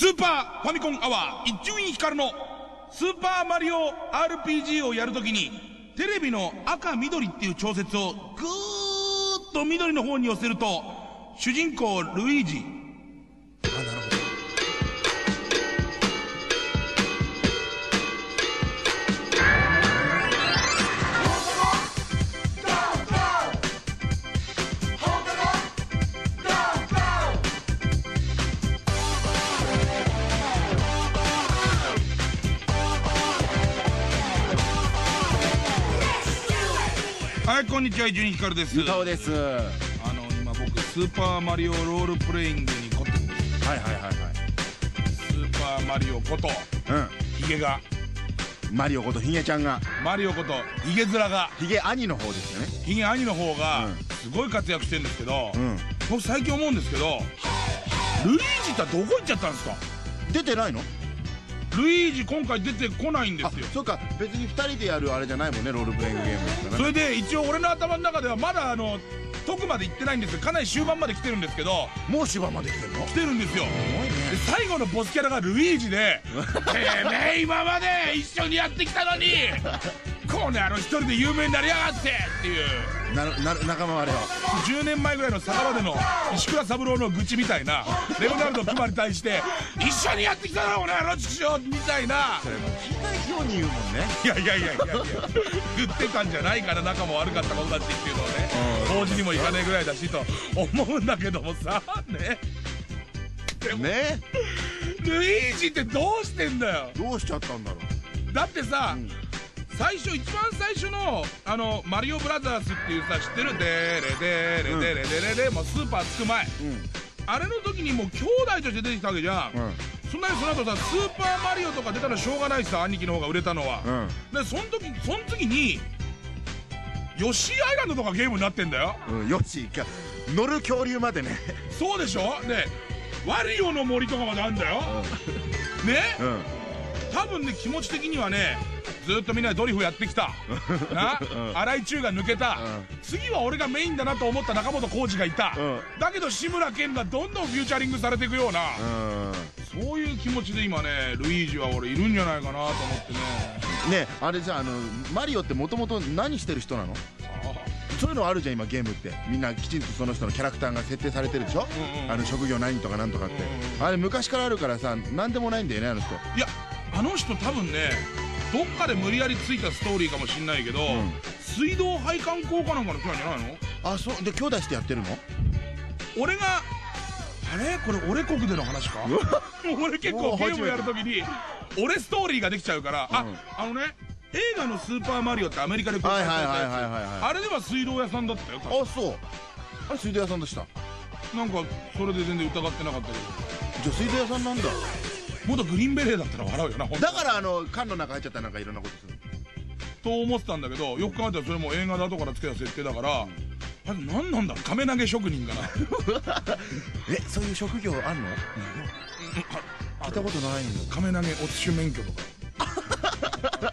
スーパーファミコンアワー伊集院光のスーパーマリオ RPG をやるときにテレビの赤緑っていう調節をぐーっと緑の方に寄せると主人公ルイージんにちは伊集院光です。ゆたおです。はいあの今僕スーパーマリオロールプレイングに凝ってるんですはいはいはい。スーパーマリオことうヒゲが。んマリオことヒゲちゃんが。マリオことヒゲ面が。ヒゲ兄の方ですよね。ヒゲ兄の方がうん。すごい活躍してるんですけど、うん。僕最近思うんですけどルイージってどこ行っちゃったんですか？出てないの？ルイージ今回出てこないんであすよ。そうか。別に2人でやるあれじゃないもんねロールプレイングゲームですからそねれで一応俺の頭の中ではまだあの特まで行ってないんですよ。かなり終盤まで来てるんですけど。もう芝まで来てるの？来てるんですよ。ね。で最後のボスキャラがルイージで「てめえ今まで一緒にやってきたのにこの野郎一人で有名になりやがって!」っていう。なるなる仲間割れを10年前ぐらいの酒場での石倉三郎の愚痴みたいな。レオナルド熊に対して「一緒にやってきたなこの野郎畜生!」みたいなそれもう聞いたように言うもんね。いやいやいやいやいや言ってたんじゃないから仲も悪かったことだってっていうのをね。法事にも行かねえぐらいだしと思うんだけどもさね。ね。ルイージってどうしてんだよ。どうしちゃったんだろだってさ、うん最初一番最初のあのマリオブラザーズっていうさ知ってる「デーレデーレデーレデーレレ」もうスーパーつく前。うあれの時にもう兄弟として出てきたわけじゃん、そんなにその後さスーパーマリオとか出たらしょうがないしさ兄貴の方が売れたのは、でその時その時にヨッシーアイランドとかゲームになってんだよ。うんうんよしか乗る恐竜までね。そうでしょ？でワリオの森とかまであるんだよ、ね？うん多分ね気持ち的にはねずっとみんなでドリフやってきた。な、うん。荒井中が抜けた、うん。次は俺がメインだなと思った中本浩二がいた、うん。だけど志村けんがどんどんフューチャリングされていくような、うん。そういう気持ちで今ねルイージは俺いるんじゃないかなと思ってね。ねあれじゃああのマリオってもともと何してる人なの？そういうのあるじゃん今ゲームって。みんなきちんとその人のキャラクターが設定されてるでしょ、うんうんあの職業何とかなんとかって、うんあれ昔からあるからさ何でもないんだよねあの人。いやあの人多分ねどっかで無理やりついたストーリーかもしんないけど、ん。水道配管工かなんかの人なんじゃないの？あそう。で兄弟してやってるの？俺があれ？これ俺国での話か？俺結構ゲームやるときに俺ストーリーができちゃうから、あうん。あのね映画の「スーパーマリオ」ってアメリカで公開されたはいはいはいはいやつあれでは水道屋さんだったよあそう。あれ水道屋さんでした？なんかそれで全然疑ってなかったけど。じゃあ水道屋さんなんだ元グリーンベレーだったら笑うよな本当だからあの缶の中入っちゃったらなんかいろんなことすると思ってたんだけどよく考えたらそれも映画で後からつけた設定だから、あれ何なんだろう亀投げ職人かな。えそういう職業あんの？聞いたことないんだ亀投げおつし免許とか。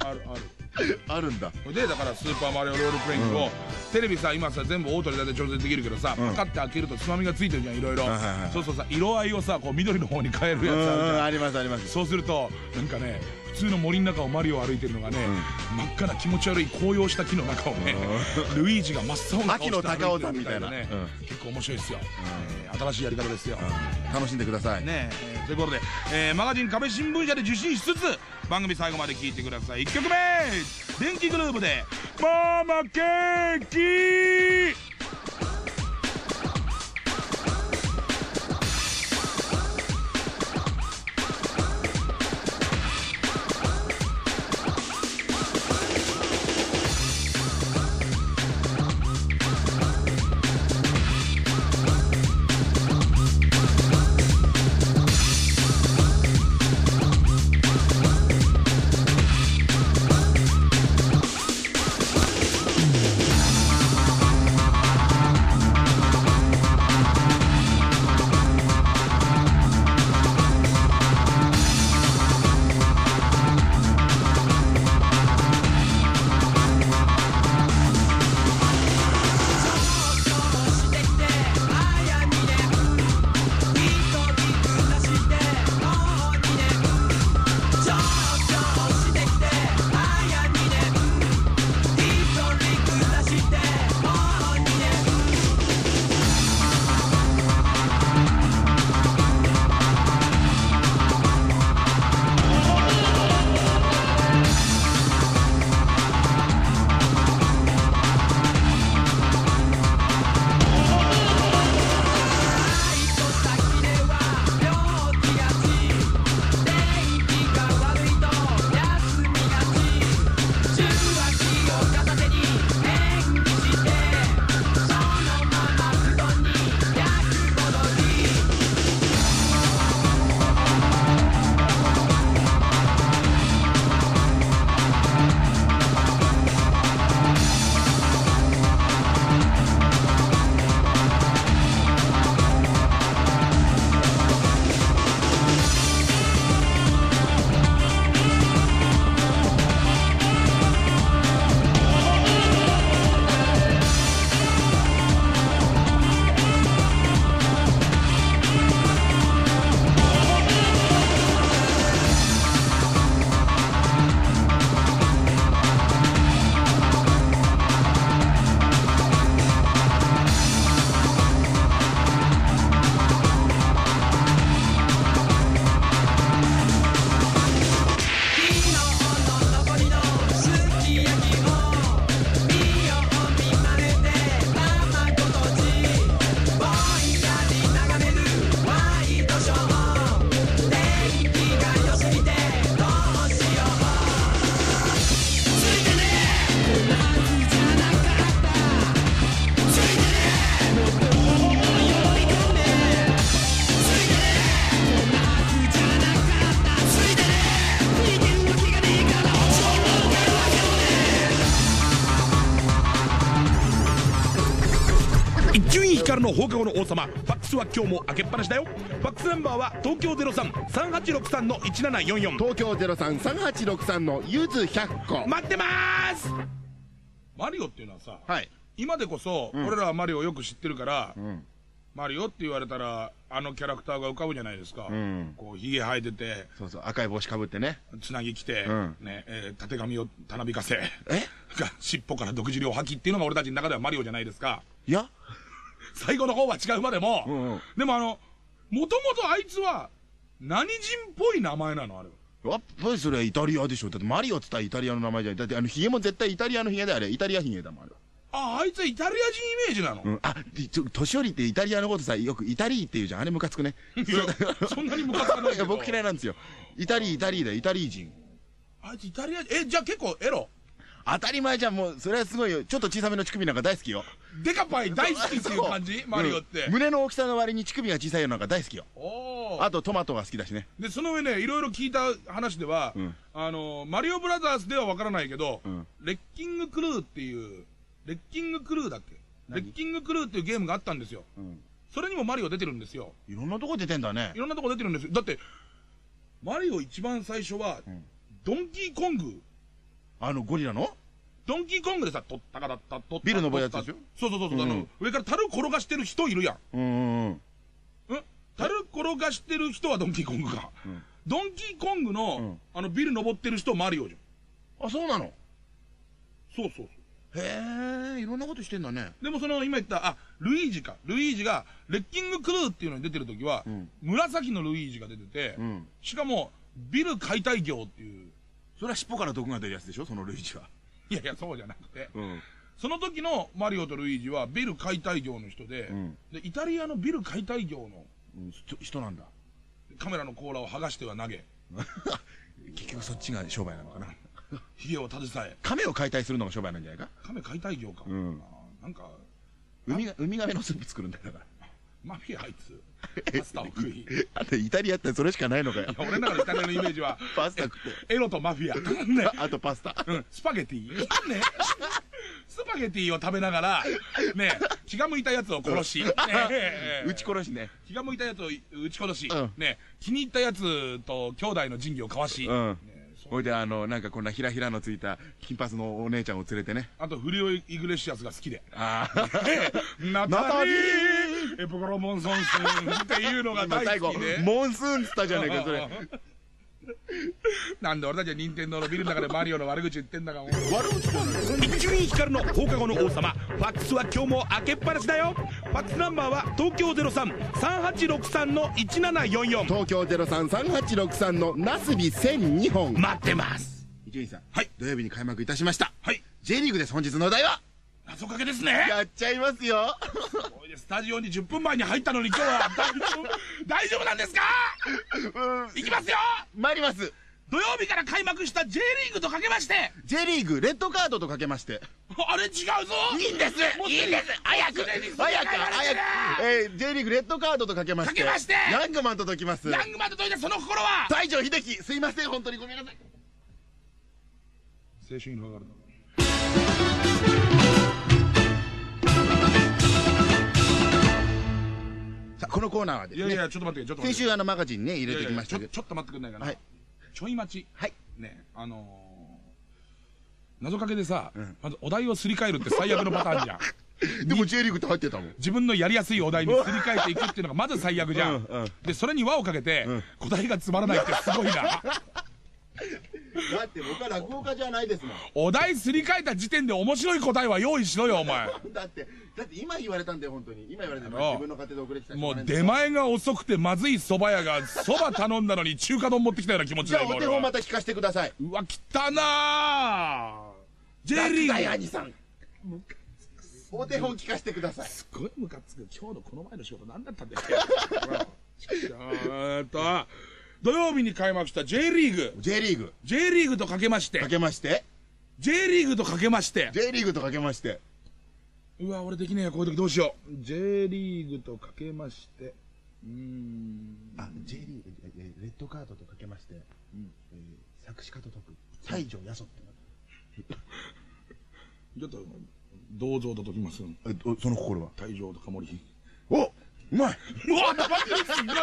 あるある あるんだ。でだからスーパーマリオロールプレイングを、うん。テレビさ今さ全部オートで大体調整できるけどさ、うん。パカって開けるとつまみがついてるじゃんいろいろ、はいはいはい。そうそうさ色合いをさこう緑の方に変えるやつあるじゃん。ありますあります。そうするとなんかね普通の森の中をマリオ歩いてるのがね、真っ赤な気持ち悪い紅葉した木の中をね、ルイージが真っ青な顔して秋の高尾山みたいな。ね、う結構面白いですよ、えー新しいやり方ですよ、楽しんでください。ねえ。ーということで、えーマガジン壁新聞社で受信しつつ番組最後まで聞いてください。1曲目電気グループで「ママケーキ」様ファックスは今日も開けっぱなしだよ。ファックスナンバーは東京033863の1744東京033863のゆず100個待ってまーす！マリオっていうのはさはい。今でこそ、俺らはマリオをよく知ってるから、ん。マリオって言われたらあのキャラクターが浮かぶじゃないですか、ん。こうひげ生えててそうそう赤い帽子かぶってね。つなぎ着て、うん。ねえーたてがみをたなびかせえ？が 尻尾から独自量吐きっていうのが俺たちの中ではマリオじゃないですか。いや最後の方は違うまでも、うんうん。でもあのもともとあいつは何人っぽい名前なのあれやっぱりそれはイタリアでしょ。だってマリオっつったらイタリアの名前じゃない。だってあのヒゲも絶対イタリアのヒゲだよ。あれイタリアヒゲだもんあれ。ああいつはイタリア人イメージなの、うん、あちょ年寄りってイタリアのことさよくイタリーって言うじゃん。あれムカつくね。そんなにムカつかない いや僕嫌いなんですよ。イタリーイタリーだよ。イタリー人。あいつイタリアえじゃあ結構エロ。当たり前じゃん。もうそれはすごいよ。ちょっと小さめの乳首なんか大好きよデカパイ大好きっていう感じ？マリオって、うん。胸の大きさの割に乳首が小さいのなんか大好きよあとトマトが好きだしね。でその上ねいろいろ聞いた話では、ん。あのマリオブラザーズではわからないけど、ん。レッキングクルーっていうレッキングクルーだっけ？レッキングクルーっていうゲームがあったんですよ。うん。それにもマリオ出てるんですよ。いろんなとこ出てんだね。いろんなとこ出てるんですよ。だってマリオ一番最初は、ドンキーコング。あのゴリラの？ドンキーコングでさ、とったかだった、とったビル登るやつでしょそうそうそうそう、あのうん、上から樽転がしてる人いるやん。うんうんうん。うん？樽転がしてる人はドンキーコングか。ドンキーコングの、ん。あの、ビル登ってる人マリオじゃん。あそうなの？そうそうそう。へえいろんなことしてんだね。でもその、今言った、あ、ルイージか。ルイージが、レッキングクルーっていうのに出てる時は、ん。紫のルイージが出てて、うん。しかも、ビル解体業っていう、それは尻尾から毒が出るやつでしょ？そのルイージはいやいや、そうじゃなくて、うん。その時のマリオとルイージはビル解体業の人で、ん。で、イタリアのビル解体業のうん。人人なんだ。カメラの甲羅を剥がしては投げ、結局そっちが商売なのかな。髭を携え、亀を解体するのが商売なんじゃないか？亀解体業か。ん。あーなんか、ウミガメのスープ作るんだよだから。マフィアあいつ、パスタを食い。い あとイタリアってそれしかないのかよ。や俺の中のイタリアのイメージは、パスタ食って。エロとマフィア。ね。あとパスタ。うん、スパゲティ。ね。スパゲティを食べながら、ね、気が向いたやつを殺し、ね、撃ち殺しね。気が向いたやつを撃ち殺し、うんね、気に入ったやつと兄弟の仁義を交わし、ほいであのなんかこんなひらひらのついた金髪のお姉ちゃんを連れてね。あとフリオ・イグレシアスが好きで。ああナタリーエポコロモンソンスンっていうのが今最後大好きで。モンスーンっつったじゃねえかそれ。なんで俺たちは任天堂のビルの中でマリオの悪口言ってんだか。悪口じゃない伊集院光の放課後の王様。ファックスは今日も開けっぱなしだよ。ファックスナンバーは東京033863の1744東京033863のナスビ1002本。待ってます。伊集院さん。はい。土曜日に開幕いたしました。はい。J リーグです。本日のお題は？謎かけですね。やっちゃいますよ。おいでスタジオに10分前に入ったのに今日は大丈夫？大丈夫なんですか？うん。いきますよ！参ります。土曜日から開幕した J リーグとかけまして。J リーグレッドカードとかけまして。あれ違うぞ！いいんです。いいんです。早く。早く。早く、えー、J リーグレッドカードとかけまして。かけまして。ヤングマンと解きます？ヤングマンと解いたその心は？西城秀樹すいません。本当にごめんなさい。青春にかかるのコーナーはですねいやいやちょっと待ってちょっと先週あのマガジンにね入れてきまいしたけど。ちょっと待ってくんないかな、はい。ちょい待ち。はい。ねあのー、謎かけでさ、ん。まずお題をすり替えるって最悪のパターンじゃん。でも J リーグって入ってたもん。自分のやりやすいお題にすり替えていくっていうのがまず最悪じゃん、でそれに輪をかけて、ん。答えがつまらないってすごいな だって僕は落語家じゃないですもん。お題すり替えた時点で面白い答えは用意しろよお前。だってだって今言われたんだよ本当に。今言われて自分の家庭で遅れてきたもう出前が遅くてまずい蕎麦屋が蕎麦頼んだのに中華丼持ってきたような気持ちじゃあお手本また聞かせてください。うわ汚なー。J リーグ。兄さん。お手本聞かせてください。すごいムカつく。今日のこの前の仕事何だったんだ っけえーっと土曜日に開幕した J リーグ。J リーグ。J リーグとかけまして。かけまして。J リーグとかけまして。J リーグとかけまして。うわ俺できねえよこういう時どうしよう。J リーグとかけまして。うーんあ J リーグええレッドカードとかけまして、えー作詞家と解く。西条八十って ちょっと銅像と解きます。えおその心は？退場とか森うまい。うわマジですごい。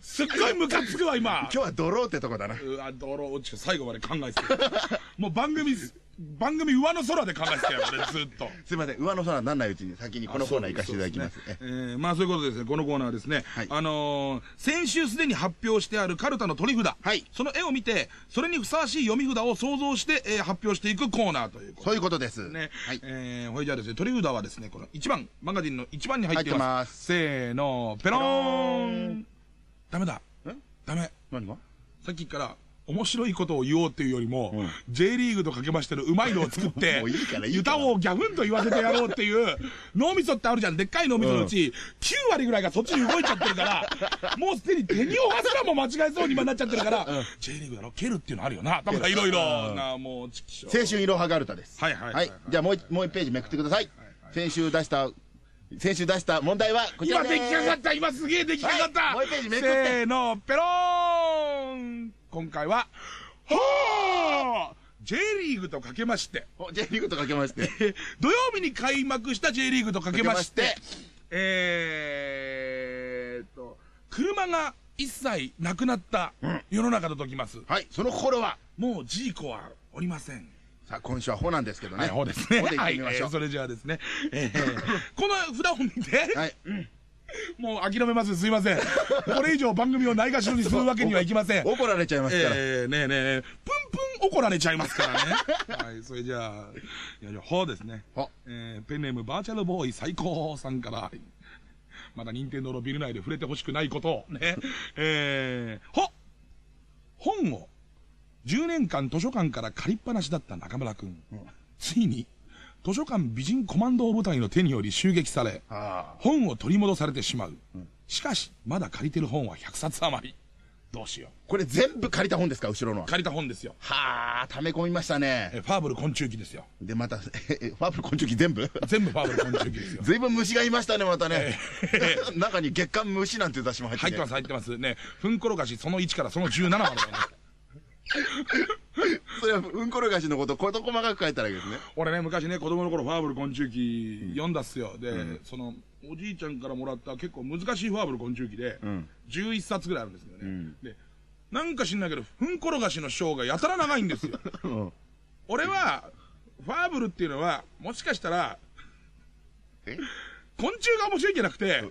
すっごいムカつくわ今。今日はドローってとこだな。うわドロー。落ち最後まで考えてた。もう番組番組上の空で考えてたよ俺ずっと。すいません上の空なんないうちに先にこのコーナー行かせていただきます。えーまあそういうことですねこのコーナーはですね、はい。あのー先週すでに発表してあるカルタの取り札、はい。その絵を見てそれにふさわしい読み札を想像して、えー発表していくコーナーということそういうことです。ね、はい。えーほいじゃあですね、取り札はですね、この1番、マガジンの1番に入っています。入ってます。せーの、ペローン。ダメだ。え？ダメ。何が？さっきから、面白いことを言おうっていうよりも、J リーグとかけましてのうまいのを作って もういいから。いいからユタをギャフンと言わせてやろうっていう、脳みそってあるじゃん、でっかい脳みそのうち、9割ぐらいがそっちに動いちゃってるから、もうすでに手におはすらも間違えそうに今なっちゃってるから、J リーグだろ、蹴るっていうのあるよな、とかいろいろな、もう、青春いろはガルタです。はいはいはいはい。じゃあもう一もう一ページめくってください。先週出した先週出した問題はこちら今出来上がった今すげえ出来上がった、はい。もう一ページめくって。せーのペローン今回はほー！J リーグとかけまして。お J リーグとかけまして。え土曜日に開幕した J リーグとかけましてしえーっと車が一切なくなった世の中と解きます、はいその心は？もうジーコはおりません。さあ今週はほなんですけどね。はい、ほうですね。ほで行っはい、てみましょう。えーそれじゃあですね、えー この札を見て、はいもう諦めます、すいません。これ以上番組をないがしろにするわけにはいきません。怒られちゃいますからえー、ねえねえねえ、プンプン怒られちゃいますからね。はい、それじゃあ、いやいや、ほうですね。ほえー、ペンネームバーチャルボーイ最高さんから、まだ任天堂のビル内で触れてほしくないことを、ね。えー、ほ本を10年間図書館から借りっぱなしだった中村くん。ついに、図書館美人コマンド部隊の手により襲撃され、あ本を取り戻されてしまう。しかし、まだ借りてる本は100冊余り。どうしよう。これ全部借りた本ですか？後ろのは借りた本ですよ。はあ溜め込みましたねえファーブル昆虫記ですよ。でまたええファーブル昆虫記全部？全部ファーブル昆虫記ですよ。ずいぶん虫がいましたねまたね 中に月刊虫なんていう雑誌も入ってて入ってます、入ってます。ね、ふんころがしその1からその17まで。それはうんころがしのこと事細かく書いたらいいですね。俺ね、昔ね、子供の頃ファーブル昆虫記読んだっすよ。で、その、おじいちゃんからもらった結構難しいファーブル昆虫記で、ん。11冊ぐらいあるんですよね。で、なんか知んないけど、ふんころがしの章がやたら長いんですよ。うん。俺は、ファーブルっていうのは、もしかしたら、え？昆虫が面白いんじゃなくて、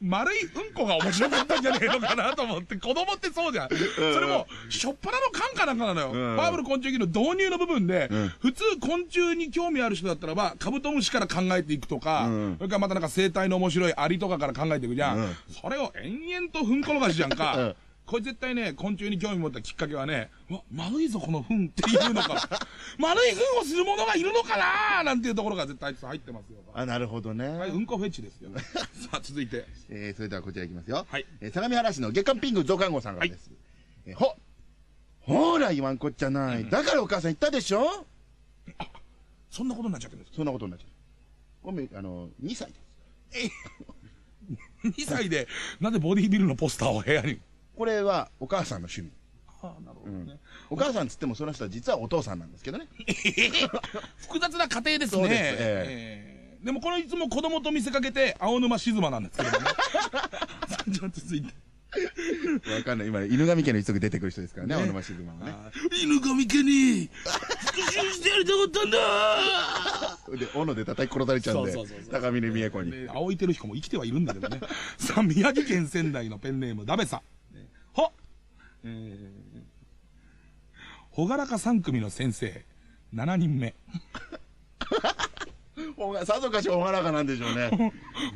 丸いうんこが面白かったんじゃねえのかなと思って、子供ってそうじゃん。それも、しょっぱなの缶かなんかなのよ。ん。ファーブル昆虫記の導入の部分で、ん。普通昆虫に興味ある人だったらば、カブトムシから考えていくとか、うん。それからまたなんか生態の面白いアリとかから考えていくじゃん。それを延々とふんころがしじゃんか。うんこれ絶対ね、昆虫に興味持ったきっかけはね、うわ、丸いぞこの糞っていうのか。丸い糞をする者がいるのかななんていうところが絶対入ってますよ。あなるほどね、はい、うんこフェチですよね。さあ、続いて。えーそれではこちらいきますよ、はいえー相模原市の月刊ピンク増刊号さんからです、えーほほら言わんこっちゃない、だからお母さん言ったでしょ？そんなことになっちゃってるんですか？そんなことになっちゃうごめんあの2歳です ?2 歳で、なんでボディービルのポスターを部屋に。これはお母さんの趣味。ああ、なるほどね。お母さんつってもその人は実はお父さんなんですけどね。複雑な家庭ですね。そうです。ええ。ーでもこのいつも子供と見せかけて、青沼静馬なんですけどもね。じゃあ続いて。わかんない。今犬神家の一族出てくる人ですからね青沼静馬はね。犬神家に復讐してやりたかったんだ。で斧で叩き殺されちゃうんでそうそうそうそう。高峰美恵子に、ね、青井輝彦も生きてはいるんだけどね。さあ、宮城県仙台のペンネーム、ダメさん。ねほ、がらか3組の先生、7人目。さぞかし朗らかなん。でしょうね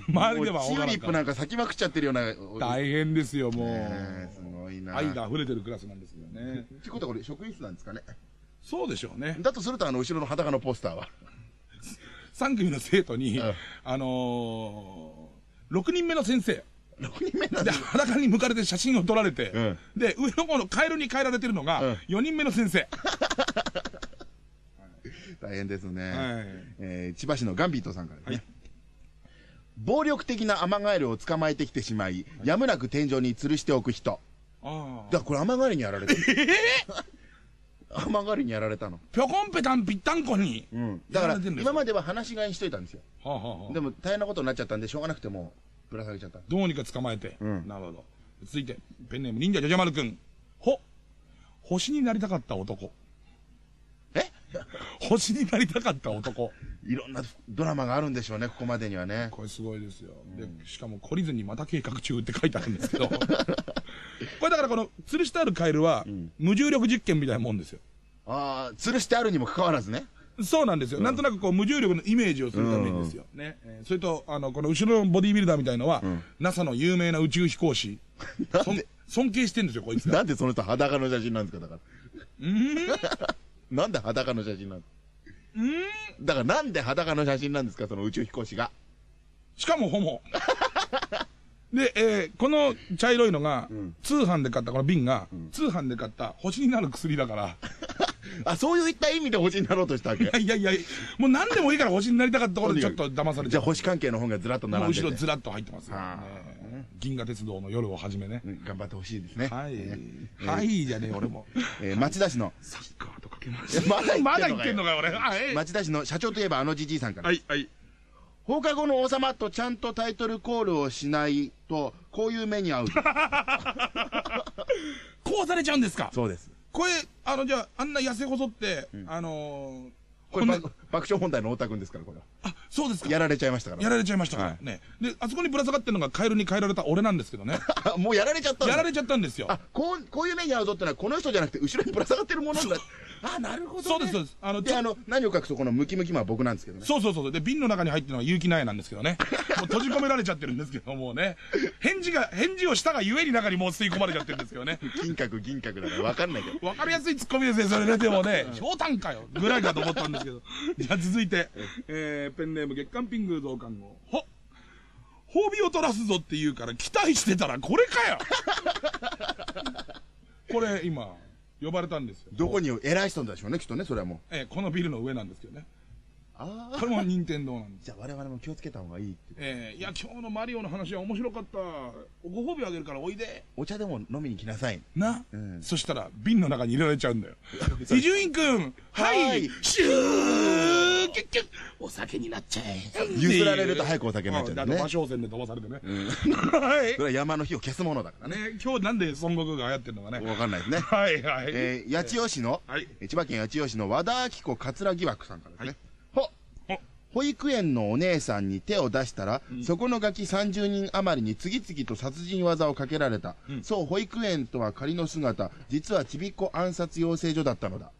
周りではもうチューリップ。なん。か咲きまくっちゃってるような大変ですよ、もう。すごいな愛が溢れてるクラスなん。ですよね。ってことはこれ職員室なん。ですかねそうでしょうね。だとするとあの後ろの裸のポスターは3組の生徒に、うん。あのー、6人目の先生。6人目なんで、で裸に向かれて写真を撮られて、うん。で、上の方のカエルに変えられてるのが、うん。4人目の先生。大変ですね、はい。えー千葉市のガンビートさんからですね、暴力的なアマガエルを捕まえてきてしまい、やむなく天井に吊るしておく人。ああ。だからこれアマガエルにやられたの。アマガエルにやられたの、ぴょこんぺたんぴったんこに。うん、だから今までは話し飼いにしといたんですよ。はあはあはあ。でも大変なことになっちゃったんでしょうがなくてもうぶら下げちゃった。どうにか捕まえて。んなるほど。続いて、ペンネーム忍者ジャジャマルくん。ほ、星になりたかった男。え？星になりたかった男。いろんなドラマがあるんでしょうね、ここまでにはね。これすごいですよ。で、しかも懲りずにまた計画中って書いてあるんですけど。これだからこの、吊るしてあるカエルは、無重力実験みたいなもんですよ。ああ、吊るしてあるにもかかわらずね。そうなんですよ。なんとなくこう無重力のイメージをするためにですよ。ね。えーそれと、あの、この後ろのボディービルダーみたいのは、NASA の有名な宇宙飛行士。そん尊敬してんですよ、こいつが。なんでその人裸の写真なんですか、だから。なんで裸の写真なんですだからなんで裸の写真なんですか、その宇宙飛行士が。しかもホモ。で、えーこの茶色いのが、通販で買った、この瓶が、通販で買った星になる薬だから、あ、そういった意味で星になろうとしたわけ？いやいやいや、もう何でもいいから星になりたかったところでちょっと騙されちゃう。じゃあ星関係の本がずらっと並んでて後ろずらっと入ってますね。銀河鉄道の夜をはじめね。うん頑張ってほしいですね。はいえ。はい、じゃねえ、俺も。えー町田市の、サッカーとかけまいや まだ言ってんのかよまだ言ってんのかよ、俺。はい。町田市の社長といえばあのじじいさんから。はい、はい。放課後の王様とちゃんとタイトルコールをしないと、こういう目に遭う。こうされちゃうんですか？そうです。これ、あの、じゃあ、あんな痩せ細って、あのー、これ、爆爆笑問題の太田君ですから、これは。あ、そうですか？やられちゃいましたから。やられちゃいましたから、はいね。で、あそこにぶら下がってるのがカエルに変えられた俺なんですけどね。あ もうやられちゃったやられちゃったんですよ。あ、こう、こういう目に遭うぞってのは、この人じゃなくて、後ろにぶら下がってるものなんだ。あ、なるほど、ね。そうです、そうです。あの、ちで、ょあの、何を隠すこのムキムキマンは僕なんですけどね。そうそうそう。で、瓶の中に入ってるのが結城苗なんですけどね。もう閉じ込められちゃってるんですけど、もうね。返事が、返事をしたがゆえに中にもう吸い込まれちゃってるんですけどね。金閣銀閣だから分かんないけど。わかりやすいツッコミですね、それね。でもね、ひょうたんかよ。ぐらいかと思ったんですけど。じゃあ続いて、えー、ペンネーム月刊ピング増刊号。ほ褒美を取らすぞって言うから期待してたらこれかよ これ今、呼ばれたんですよ。どこに偉い人でしょうね、きっとね、それはもう。えーこのビルの上なんですけどね。あこれも任天堂なんです。じゃあ我々も気をつけた方がいいって。えーいや、今日のマリオの話は面白かった。ご褒美あげるからおいで。お茶でも飲みに来なさい。な、うんそしたら、瓶の中に入れられちゃうんだよ。伊集院くん、はい、はいシューキュッキュッお酒になっちゃえ。譲られると早くお酒になっちゃうんだね魔。性線で飛ばされてね。はいそ。れは山の火を消すものだからね。ね、今日なんで孫悟空が流行ってるのかね。分かんないですね。はい、はい。えー、八千代市の、千葉県八千代市の和田明子桂疑惑さんからですね。保育園のお姉さんに手を出したら、そこのガキ30人余りに次々と殺人技をかけられた。そう、保育園とは仮の姿、実はちびっこ暗殺養成所だったのだ。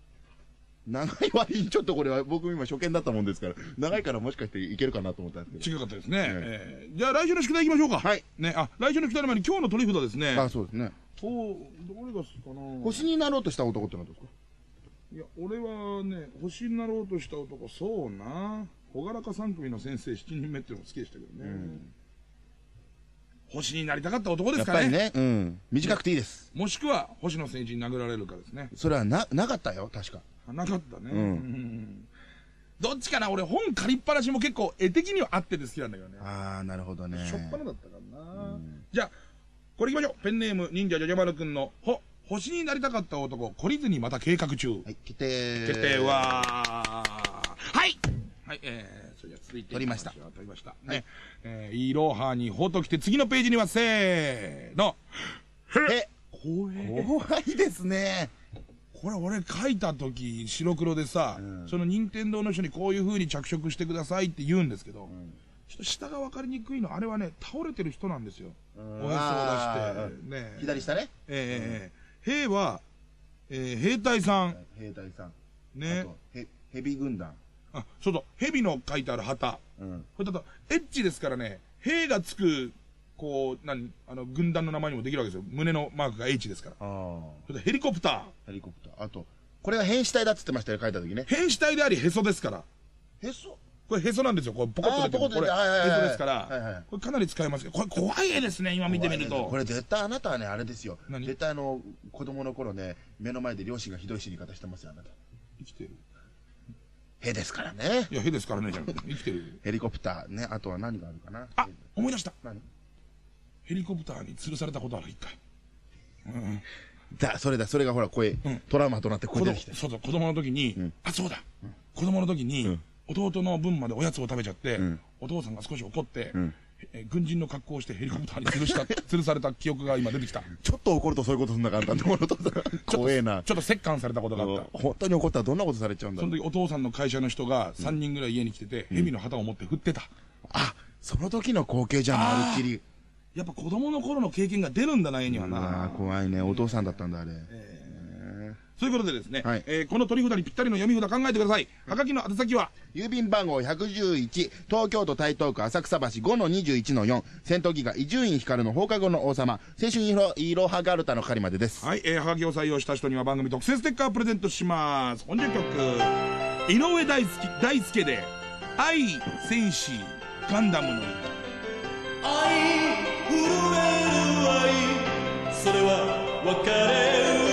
長い割にちょっとこれは僕今初見だったもんですから、長いからもしかしていけるかなと思ったんですけ違かったですね。えーじゃあ来週の宿題行きましょうか。はい。ね、あ、来週の宿題の前に今日の取り札ですね。ど。あ、そうですね。おどれが好きかな星になろうとした男ってのはどうですか？いや、俺はね、星になろうとした男、そうな。ほがらか3組の先生7人目っていうのも好きでしたけどね。星になりたかった男でやすかね。っぱりね、うん。短くていいです。もしくは、星野誠一に殴られるかですね。それはな、なかったよ、確か。あなかったね。うんうんどっちかな俺本借りっぱなしも結構絵的にはあってで好きなんだけどね。ああ、なるほどね。しょっぱなだったからな。じゃあ、これ行きましょう。ペンネーム、忍者ジャジャマルくんの、ほ、星になりたかった男、懲りずにまた計画中。はい、決定。決定は、はいはい、えー、それじゃあ続いて。取りました取りました。ね。えー、イロハにほときて、次のページには、せーの。え、怖いですね。これ俺書いた時、白黒でさ、その任天堂の人にこういう風に着色してくださいって言うんですけど、ちょっと下が分かりにくいの、あれはね、倒れてる人なんですよ。おへそを出あして、ね。左下ね。えー、兵は、えー、兵隊さん、兵隊さん。ねあ。と、へ、ヘビ軍団。あ、そうだ、蛇の書いてある旗。うん。これだと、エッチですからね、兵がつく、こう、何、あの、軍団の名前にもできるわけですよ。胸のマークが H ですから。ああ。それでヘリコプター。ヘリコプター。あと、これが変死体だっつってましたよ、書いた時ね。変死体であり、へそですから。へそ？これへそなんですよ。これポコッと出てこれ、出てはいはいはいへそですから、はいはいこれかなり使えますけど、これ怖い絵ですね、今見てみると。これ絶対あなたはね、あれですよ。何？絶対あの、子供の頃ね、目の前で両親がひどい死に方してますよ、あなた。生きてる。へですからね。いや、へですからね、じゃん。生きてる。ヘリコプターね。あとは何があるかな。あ、思い出した。何？ヘリコプターに吊るされたことある、一回。だ、それだ、それがほら、声、トラウマとなって子供声出てきて。そうそう、子供の時に、あ、そうだ、子供の時に、弟の分までおやつを食べちゃって、お父さんが少し怒って、え軍人の格好をしてヘリコプターに吊るした 吊るされた記憶が今出てきたちょっと怒るとそういうことすんだから、あんたのこと怖えな。ちょっと折感されたことがあった本当に怒ったらどんなことされちゃうんだその時お父さんの会社の人が3人ぐらい家に来てて、蛇の旗を持って振ってたあ、その時の光景じゃん、まるっきり。やっぱ子供の頃の経験が出るんだな絵にはあなあ、怖いね。お父さんだったんだ、あれ。そういうことでですね、はい。えーこの取り札にぴったりの読み札考えてください。はがきの宛先は？郵便番号111、東京都台東区浅草橋5-21-4、戦闘機が伊集院光の放課後の王様、青春いろいろはガルタの係までです。はい、えー、はがきを採用した人には番組特製ステッカープレゼントします。本日曲井上大好き大輔で「愛戦士ガンダムの。歌」愛震える愛それは別れ歌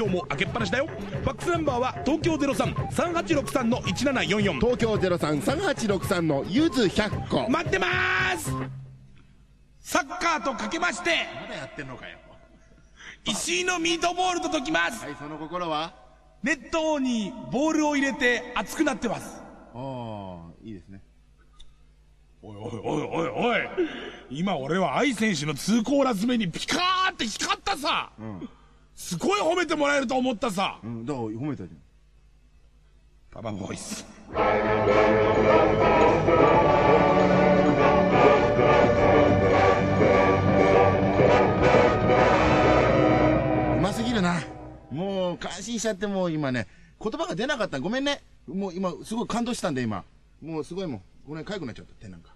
今日も開けっぱなしだよ。ファックスナンバーは東京033863の1744東京033863のゆず100個。待ってまーす。サッカーとかけましてまだやってんのかよ。石井のミートボールと解きます。はい、その心は？熱湯にボールを入れて熱くなってます。ああ、いいですね。おいおいおいおいおい。今俺は愛選手の2コーラス目にピカーって光ったさ、すごい褒めてもらえると思ったさうん、だから褒めたじパパボーイス。うますぎるな。もう、感心しちゃって、もう今ね、言葉が出なかった。ごめんね。もう今、すごい感動したんで、今。もうすごいもん。ごめん、痒くなっちゃった、手なんか。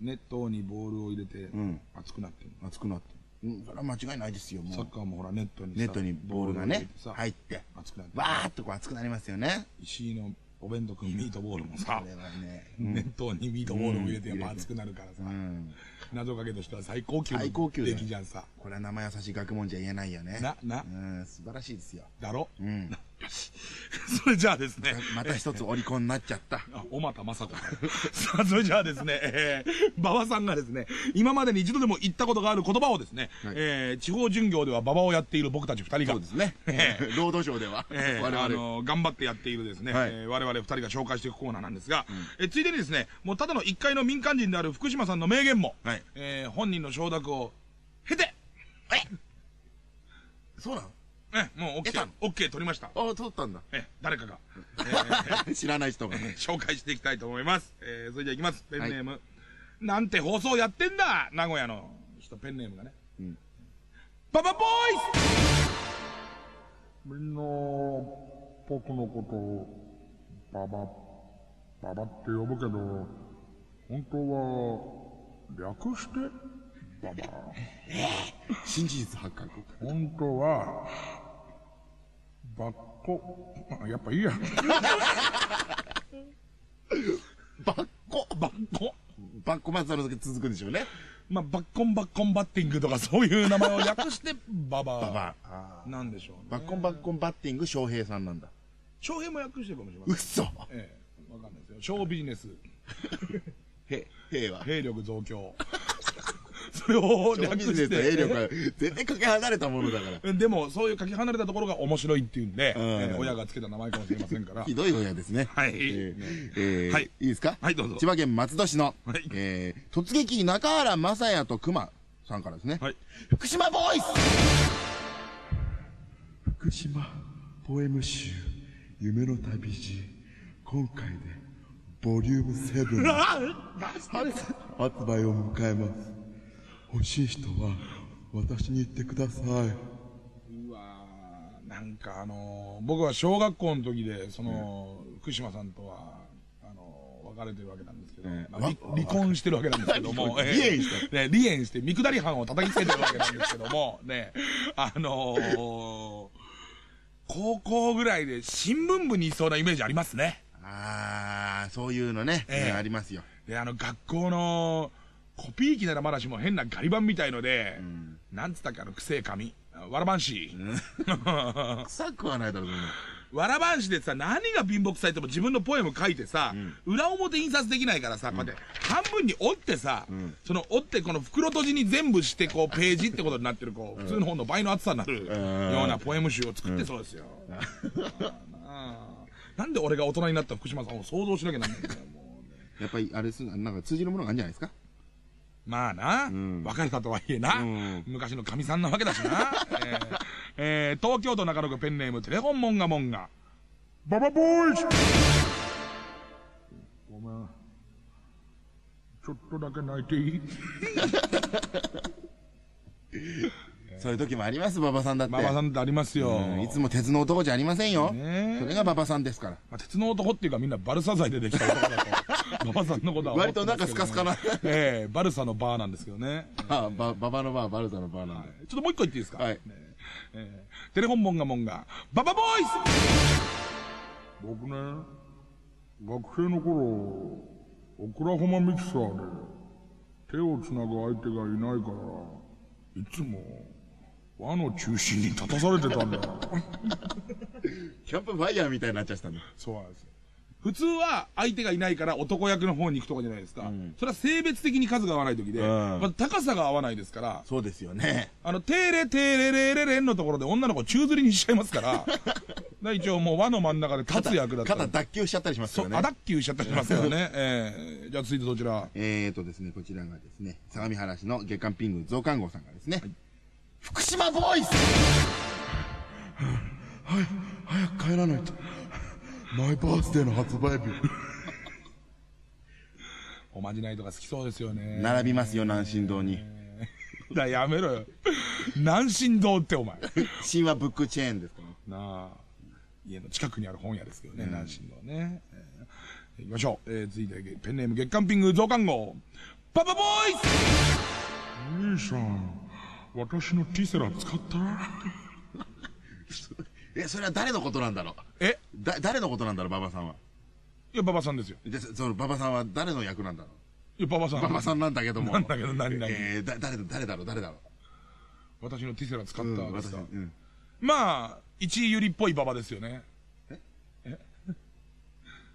ネットにボールを入れてん、熱くなってる。熱くなって。うん、それは間違いないですよ、もう。サッカーもほらネットにさネットにボールがね、さ入って、熱くなわーっとこう熱くなりますよね。石井のお弁当くんミートボールもさこれはね、ネットにミートボールを入れてやっぱ熱くなるからさうん。謎かけとしては最高級の最高級だよ出来じゃんさこれは生優しい学問じゃ言えないよね。ななうん、素晴らしいですよ。だろ？うん。それじゃあですねまた一つお利口になっちゃった。あ、小俣雅子か。さあ、それじゃあですね、えー、馬場さんがですね、今までに一度でも言ったことがある言葉をですね、はいえー、地方巡業では馬場をやっている僕たち二人が、そうですねえ。労働省では、えー、我々。あの頑張ってやっているですね、はいえー我々二人が紹介していくコーナーなんですが、えーついでにですね、もうただの一回の民間人である福島さんの名言も、はいえー本人の承諾を経て、そうなの？えもう得 OK たの、OK 取りました。あ、取ったんだ。え誰かが、え 知らない人がね。ー紹介していきたいと思います。えーそれじゃあいきます。ペンネーム。なんて放送やってんだ名古屋の人、ペンネームがね。んパパボーイスみんな、僕のことを、ババ、ババって呼ぶけど、本当は、略して、ババ。新事実発覚。本当は、バッコ、あやっぱいいや。バッコバッコバッコ松原の時続くんでしょうね。まあ、バッコンバッコンバッティングとかそういう名前を略して、ババババあなんでしょうね。バッコンバッコンバッティング翔平さんなんだ。翔平も訳してるかもしれません。嘘ええ、わかんないですよ。小ビジネス、へ、兵は。兵力増強。それを超略して。兵力は絶対かけ離れたものだから。でも、そういうかけ離れたところが面白いっていうんで、親がつけた名前かもしれませんから。ひどい親ですね。はい。えーえーはい。いいですか？はいどうぞ。千葉県松戸市の、はい。えー突撃中原正也と熊さんからですね。はい。福島ボーイス福島ポエム集夢の旅路。今回でボリューム7 発売を迎えます欲しい人は私に言ってください。うわーなんかあのー僕は小学校の時で、その、福島さんとは、あのー別れてるわけなんですけど、ええ。まあ離離婚してるわけなんですけども、離縁してね、離縁して、見下り犯を叩きつけてるわけなんですけども、ね、あのー高校ぐらいで新聞部にいそうなイメージありますね。あーそういうのね、ええ。ありますよ。で、あの、学校の、コピー機ならまだしも変なガリ版みたいので、なんつったっけ、あの、くせえ紙。わらばんし。臭くはないだろうね。わらばんしでさ、何が貧乏くさいっても自分のポエム書いてさ、裏表印刷できないからさ、こうやって半分に折ってさ、その折ってこの袋閉じに全部してこうページってことになってるこう、普通の本の倍の厚さになるようなポエム集を作ってそうですよ。なんで俺が大人になった福島さんを想像しなきゃなんないんだよ、もう。やっぱりあれすなんか通じるものがあるんじゃないですか？まあな、別れたとはいえな、うん昔の神さんなわけだしな。えーえー東京都中野区ペンネームテレフォンモンガモンガ。ババボーイズごめん。ちょっとだけ泣いていい？そういう時もあります馬場さんだって。馬場さんってありますよ。うんいつも鉄の男じゃありませんよ、それが馬場さんですから。まあ、鉄の男っていうかみんなバルサ材でできた男だと、馬場さんのことは思ってますけど、ね。割となんかスカスカな。ええバルサのバーなんですけどね。あば馬場のバーバルザのバーなんで、ちょっともう一個言っていいですか？はい。テレフォンモンガモンガ、ババボーイス。僕ね、学生の頃、オクラホマミキサーで手をつなぐ相手がいないから、いつも輪の中心に立たされてたんだよ。キャンプファイヤーみたいになっちゃってたんだそうなんですよ。普通は相手がいないから男役の方に行くとかじゃないですか。それは性別的に数が合わない時で、んまず高さが合わないですから、そうですよねあの、テーレテーレレレレンのところで女の子宙吊りにしちゃいますから、だ一応もう輪の真ん中で立つ役だったら肩脱臼しちゃったりしますそう、からねアダッキューしちゃったりしますからね。えー、じゃあ続いてどちら？えーとですねこちらがですね相模原市の月刊ピング増刊号さんがですね、福島ボーイスはい早く帰らないとマイバースデーの発売日。おまじないとか好きそうですよね。並びますよ、南進堂に。だやめろよ。南進堂ってお前。神話ブックチェーンですから。なあ。家の近くにある本屋ですけどね、南進堂ね。えー行きましょう。えー続いて、ペンネーム月刊ピング増刊号。パパボーイ兄さん、私のティセラ使った？え、それは誰のことなんだろう？え？だ、誰のことなんだろう、馬場さんは？いや、馬場さんですよ。で、そその馬場さんは誰の役なんだろいや、馬場さん。う馬場さんなんだけども。なんだけど何々えー、だ、誰だ、誰だろう、誰だろ私のティセラ使っう。うん、私、うん。まあ、一位ゆりっぽい馬場ですよね。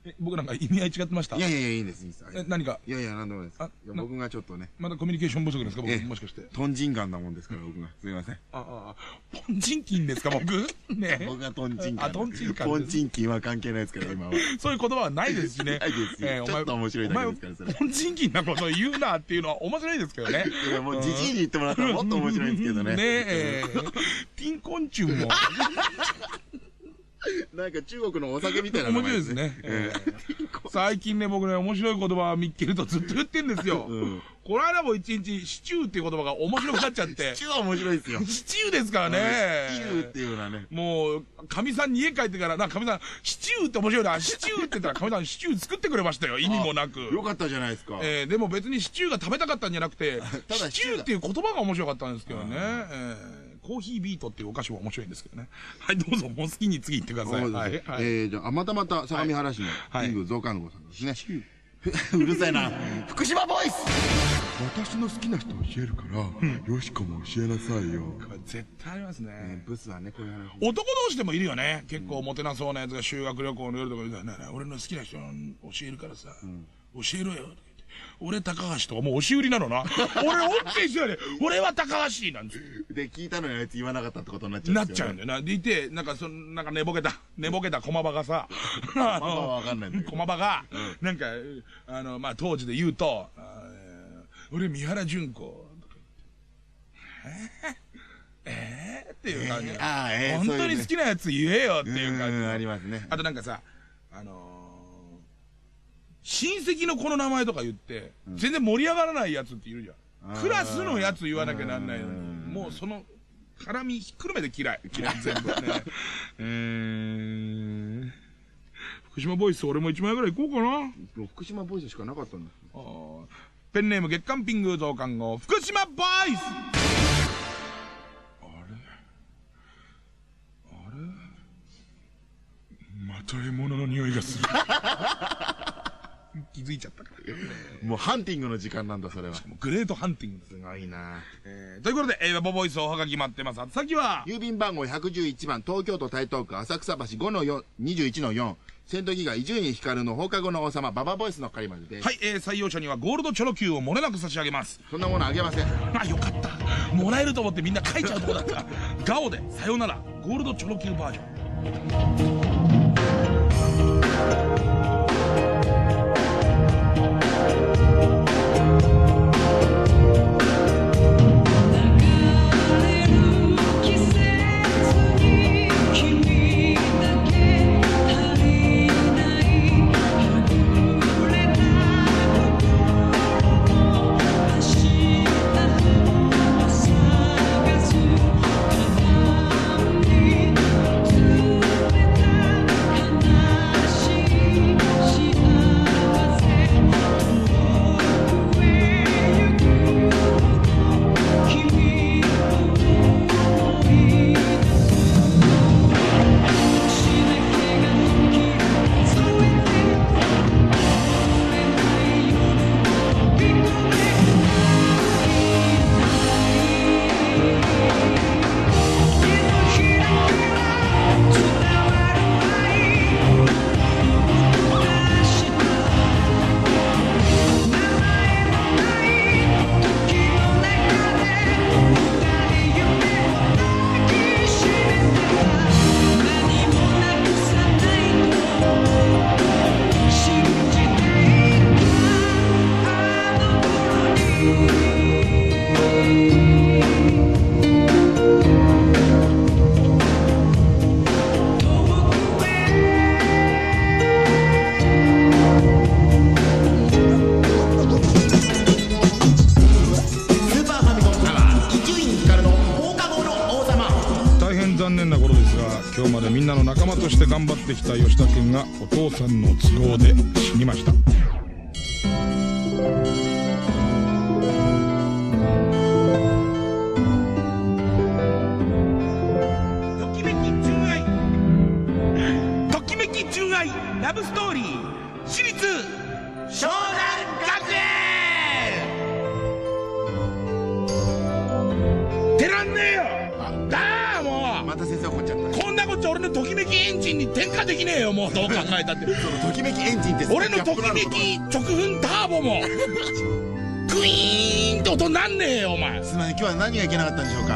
ええ僕なんか意味合い違ってました？いやいやいや、いいんです、いいんです。え、何か？いやいや、なんでもないです。僕がちょっとね、まだコミュニケーション不足ですか？僕ええもしかして。トンジンガンなもんですから、僕が。すみません。あ、あ、あポンチンキンですか？僕？ね僕がトンチンカン。あ、トンチンカン。ポンチンキンは関係ないですから、今は。そういう言葉はないですしね。ないですよちょっと面白いだけですからそれポンチンキンなことを言うなっていうのは面白いですけどね。いや、もう、じじいに言ってもらったらもっと面白いんですけどね。ねえ、ピンコンチュンも なんか中国のお酒みたいな名面前白いですね。えええ最近ね、僕ね、面白い言葉を見っけるとずっと言ってんですよ。うんこの間も一日、シチューっていう言葉が面白くなっちゃって シ。チューは面白いですよ。シチューですからね。シチューっていうのはね。もう、かみさんに家帰ってから、な、かみさん、シチューって面白いな、シチューって言ったら、かみさんシチュー作ってくれましたよ、意味もなく。よかったじゃないですか。えーでも別にシチューが食べたかったんじゃなくて、ただシチューっていう言葉が面白かったんですけどね。えーコーヒービートっていうお菓子も面白いんですけどね。はい、どうぞ、もう好きに次行ってください。はい。はいえー、じゃあ、またまた相模原市のはいキング増刊号さんですね。うるさいな。福島ボイス私の好きな人教えるから、よしこも教えなさいよ。絶対ありますね。えーブスはね、こういう話。男同士でもいるよね。結構モテなそうなやつが修学旅行の夜とかで、ねえねえ俺の好きな人教えるからさ、教えろよ。俺高橋とかもう押し売りなのな。俺オッケーしてやれ。俺は高橋なんですよ。で、聞いたのにあいつ言わなかったってことになっちゃうんなっちゃうんだよな。でいて、なんかその、なんか寝ぼけた、寝ぼけた駒場がさ、あまあまあわかんないんだ駒場が、なんか、あの、まあ当時で言うと、俺三原純子、えー、えーっていう感じで、あーえー本当に好きなやつ言えよってういう感じん、ありますね。あとなんかさ、あのー親戚の子の名前とか言って、全然盛り上がらないやつっているじゃん。クラスのやつ言わなきゃなんないのに、もうその、絡みひっくるめて嫌い。嫌い、全部 ね。えー、福島ボイス俺も1枚ぐらい行こうかな。福島ボイスしかなかったんですあーペンネーム月刊ピング増刊号、福島ボイスあれ？あれ？また獲物の匂いがする。気づいちゃったから。もうハンティングの時間なんだ、それは。グレートハンティングです。ごいなえーということで、えー、ボボイスおはがき待ってます。あと先は、郵便番号111番、東京都台東区浅草橋5の4、21の4、戦闘機が伊集院光の放課後の王様、ババボイスの係までです。はい、えー、採用者にはゴールドチョロ Q を漏れなく差し上げます。そんなものあげません。あ、よかった。もらえると思ってみんな書いちゃうとこだった。ガオで、さよなら、ゴールドチョロ Q バージョン。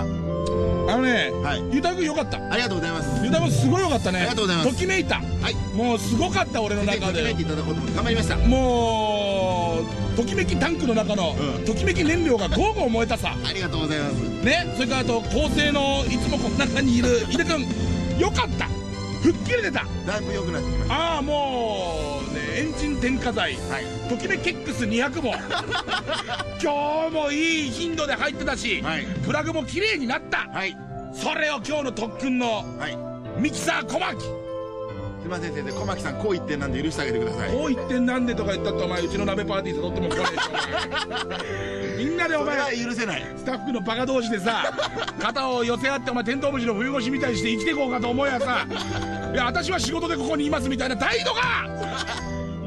か。あのね、はい。ゆうたくんよかった。ありがとうございます。ゆうたくんすごいよかったね。ありがとうございます。ときめいた。はい。もうすごかった俺の中先生ときめいてでいただこうと思って頑張りました。もうときめきタンクの中の、うん。ときめき燃料がゴーゴー燃えたさ。ありがとうございます。ね。それからあと構成のいつもこの中にいる井出くん。よかった。吹っ切れてた。だいぶ良くなってきましああもうねエンジン点火剤たはい。ときめき X200 も 今日もいい頻度で入ってたし、はい。プラグも綺麗になった。はい。それを今日の特訓のはい。ミキサー小牧。すみません先生小牧さんこう言ってんなんで許してあげてください。こう言ってなんでとか言ったってお前うちの鍋パーティー誘っても来ねえしみんなでお前許せない。スタッフのバカ同士でさ肩を寄せ合ってお前テントウムシの冬越しみたいにして生きていこうかと思えやさいや私は仕事でここにいますみたいな態度が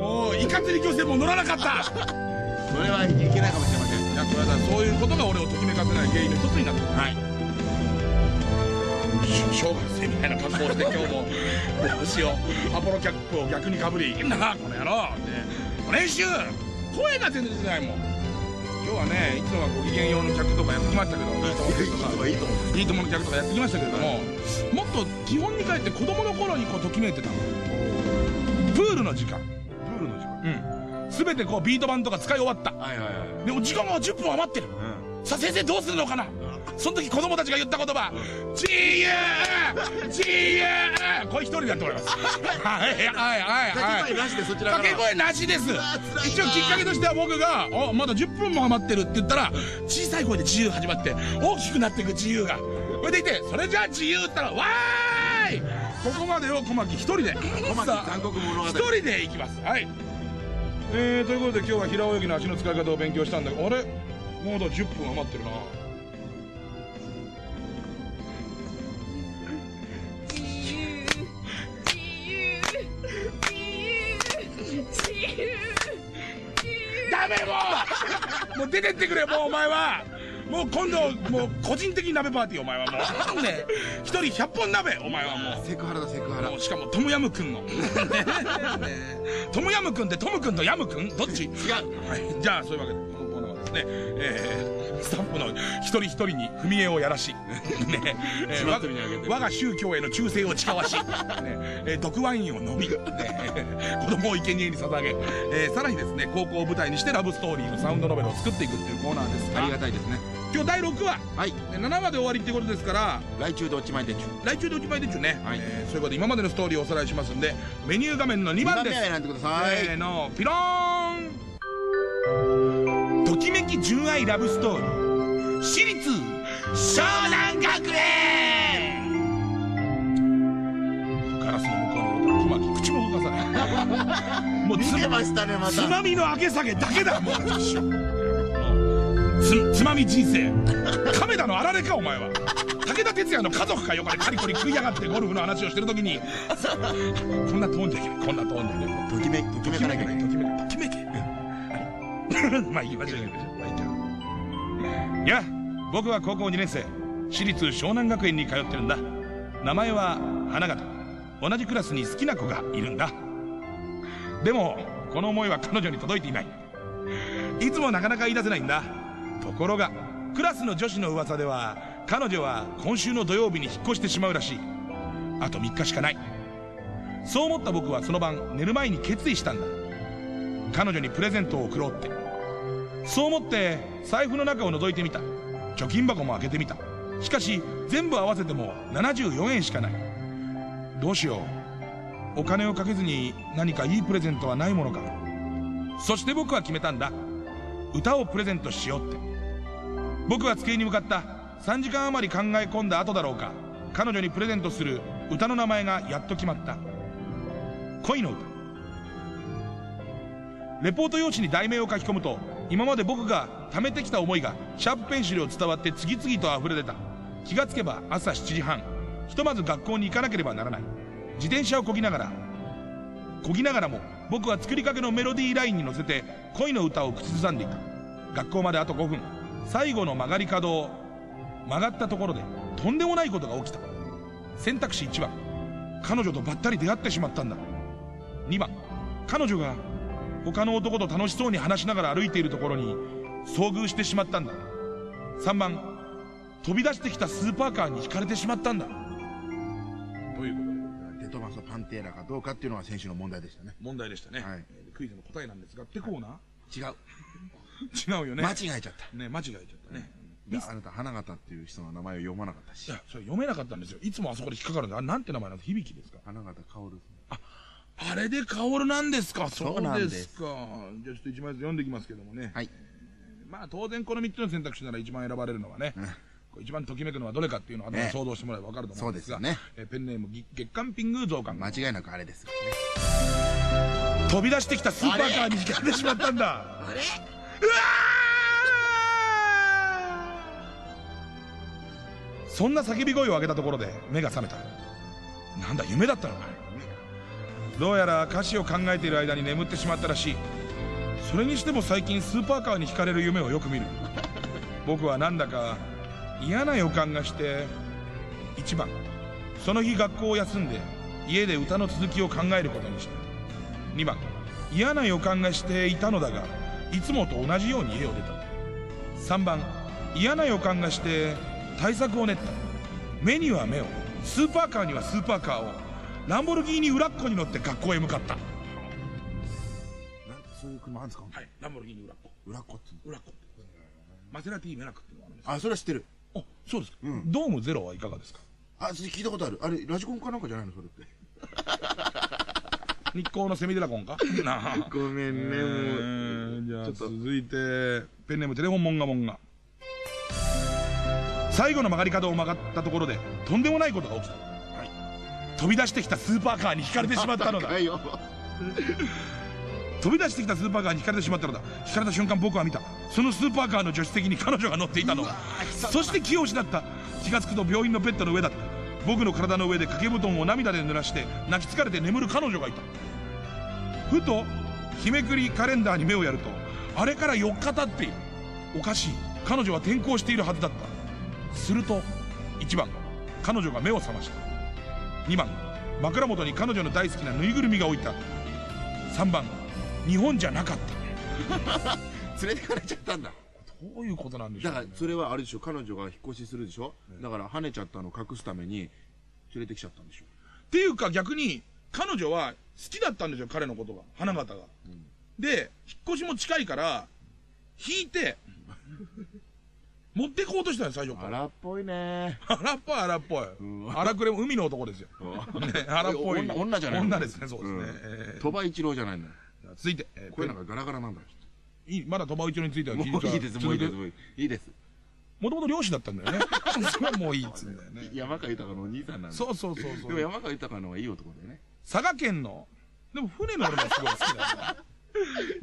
もういかつに漁船も乗らなかったそれはいけないかもしれませんいやこれはそういうことが俺をときめかせない原因の一つになってはい小学生みたいな格好をして今日もどうしようアポロキャップを逆にかぶり「なあこの野郎」って練習声が全然出てないもん今日はねいつもはご機嫌用の客とかやってきましたけどいいと思いいと思ういいともの客とかやってきましたけれどももっと基本に帰って子供の頃にこうときめいてたのプールの時間うん。全てこうビート板とか使い終わった。はいはいはい。でも時間が10分余ってる。うん。さあ先生どうするのかな？その時子供たちが言った言葉「自由！自由」これ一人でやってもらいます。はいはいはい掛け声はいなしでそちらから。掛け声なしです。いな一応きっかけとしては僕が「あまだ10分も余ってる」って言ったら小さい声で自由始まって大きくなっていく自由が。それでいてそれじゃあ自由ったら「わーい!」ここまでを小牧一人で。小牧さあ韓国物語一人で行きます。はいえー、ということで今日は平泳ぎの足の使い方を勉強したんだけどあれ？まだ10分余ってるな。自由自由自由自由ダメもう！もう出てってくれもうお前はもう今度もう個人的に鍋パーティーお前はもう。ね一人100本鍋お前はもう。セクハラだセクハラ。しかもトムヤムくんの。ねトムヤムくんってトムくんとヤムくんどっち？違う、はい、じゃあそういうわけでこのコーナーはですね、えースタッフの一人一人に踏み絵をやらし、ねえ。ー我が宗教への忠誠を誓わし、ねえ。ー毒ワインを飲み、ね、子供を生贄に捧げ、えーさらにですね高校を舞台にしてラブストーリーのサウンドノベルを作っていくっていうコーナーですが。ありがたいですね今日第6話はい。7話で終わりってことですから。来中で落ちまいでちゅ来週でお決まりですよね、はい。えーそういうことで今までのストーリーをおさらいしますんでメニュー画面の2番です。選んでください。せーのピローン。ときめき純愛ラブストーリー。私立湘南学園。ガラスの向こうの小牧。口も動かさない。もうつ見てましたねまた。つまみの上げ下げだけだ。もうつつまみ人生。亀田のあられかお前は。武田鉄矢の家族かよかでカリコリ食いやがってゴルフの話をしてる時に。こんなトーンじゃいけないこんなトーンじゃいけない。ときめときめかなきゃいけない。ときめけときめけうんまあ言いましょう言いましょうまあいいじゃんいや僕は高校2年生。私立湘南学園に通ってるんだ。名前は花形。同じクラスに好きな子がいるんだ。でもこの思いは彼女に届いていない。いつもなかなか言い出せないんだところがクラスの女子の噂では彼女は今週の土曜日に引っ越してしまうらしい。あと3日しかない。そう思った僕はその晩寝る前に決意したんだ。彼女にプレゼントを贈ろうって。そう思って財布の中を覗いてみた。貯金箱も開けてみた。しかし全部合わせても74円しかない。どうしよう。お金をかけずに何かいいプレゼントはないものか。そして僕は決めたんだ。歌をプレゼントしようって。僕は机に向かった。3時間余り考え込んだ後だろうか。彼女にプレゼントする歌の名前がやっと決まった。恋の歌。レポート用紙に題名を書き込むと今まで僕が貯めてきた思いがシャープペンシルを伝わって次々と溢れ出た。気がつけば朝7時半。ひとまず学校に行かなければならない。自転車をこぎながら。こぎながらも僕は作りかけのメロディーラインに乗せて恋の歌を口ずさんでいた。学校まであと5分。最後の曲がり角を曲がったところでとんでもないことが起きた。選択肢1番彼女とばったり出会ってしまったんだ。2番彼女が他の男と楽しそうに話しながら歩いているところに遭遇してしまったんだ。3番飛び出してきたスーパーカーにひかれてしまったんだ。ということでテトマソ・パンテーラかどうかっていうのが選手の問題でしたね。問題でしたね、はい。えークイズの答えなんですがってコーナ違う。ー、違うよね。間違えちゃった。ね間違えちゃったね、いやあなた、花形っていう人の名前を読まなかったし。い。やそれ読めなかったんですよ。いつもあそこで引っかかるんで。あれなんて名前なんです響きですか？花形薫。あれで薫なんですか？そうでです。すか。じゃあちょっと一枚ずつ読んでいきますけどもね、はい。まあ当然この3つの選択肢なら一番選ばれるのはね、一番ときめくのはどれかっていうのを頭でね。想像してもらえば分かると思うんですがそうですよね。えーペンネームぎ月刊ピング増刊間違いなくあれですね。飛び出してきたスーパーカーに引かれてしまったんだ。あれ？そんな叫び声を上げたところで目が覚めた。なんだ夢だったのか。どうやら歌詞を考えている間に眠ってしまったらしい。それにしても最近スーパーカーにひかれる夢をよく見る。僕はなんだか嫌な予感がして1番その日学校を休んで家で歌の続きを考えることにした。2番嫌な予感がしていたのだがいつもと同じように家を出た。3番嫌な予感がして対策を練った。目には目をスーパーカーにはスーパーカーをランボルギーニウラッコに乗って学校へ向かった。なんそういう車あるんですか？はいランボルギーニウラッコ裏っ子って。ウラッコってマセラティメナクっていうのがあるんですあ、それは知ってる。あそうですか、ドームゼロはいかがですか？あ、それ聞いたことある。あれ、ラジコンかなんかじゃないの？それって。日光のセミドラゴンか？ごめんね、えもう。ーじゃあちょっと。続いてペンネームテレフォンモンガモンガ最後の曲がり角を曲がったところでとんでもないことが起きた、飛び出してきたスーパーカーにひかれてしまったのだ。飛び出してきたスーパーカーにひかれてしまったのだ。ひかれた瞬間僕は見た。そのスーパーカーの助手席に彼女が乗っていたのだ。そして気を失った。気がつくと病院のベッドの上だった。僕の体の上で掛け布団を涙で濡らして泣き疲れて眠る彼女がいた。ふと日めくりカレンダーに目をやるとあれから4日経っているおかしい。彼女は転校しているはずだったすると1番彼女が目を覚ました。2番枕元に彼女の大好きなぬいぐるみが置いた。3番日本じゃなかった。連れてかれちゃったんだ。どういうことなんでしょう、ね、だから、それはあれでしょ、彼女が引っ越しするでしょ。だから、跳ねちゃったのを隠すために、連れてきちゃったんでしょ。っていうか逆に彼女は好きだったんですよ彼のことが。花形が、で引っ越しも近いから引いて持ってこうとしたよ最初から。荒っぽいね。荒っぽい荒っぽい。ん。荒くれも海の男ですよ、ね、荒っぽい。女女じゃないの。女ですねそうですね、鳥羽一郎じゃないんだ続いて、えー声なんかガラガラなんだ。よ。いいまだ鳥羽一郎についてはも記述はいういです、もういいです、もういいいいです。もともと漁師だったんだよね。それはもういいっつうんだよね。山川豊のお兄さんなんだ。そうそうそうそう。でも山川豊の方がいい男だよね。佐賀県のでも船乗るのすごい好きだよ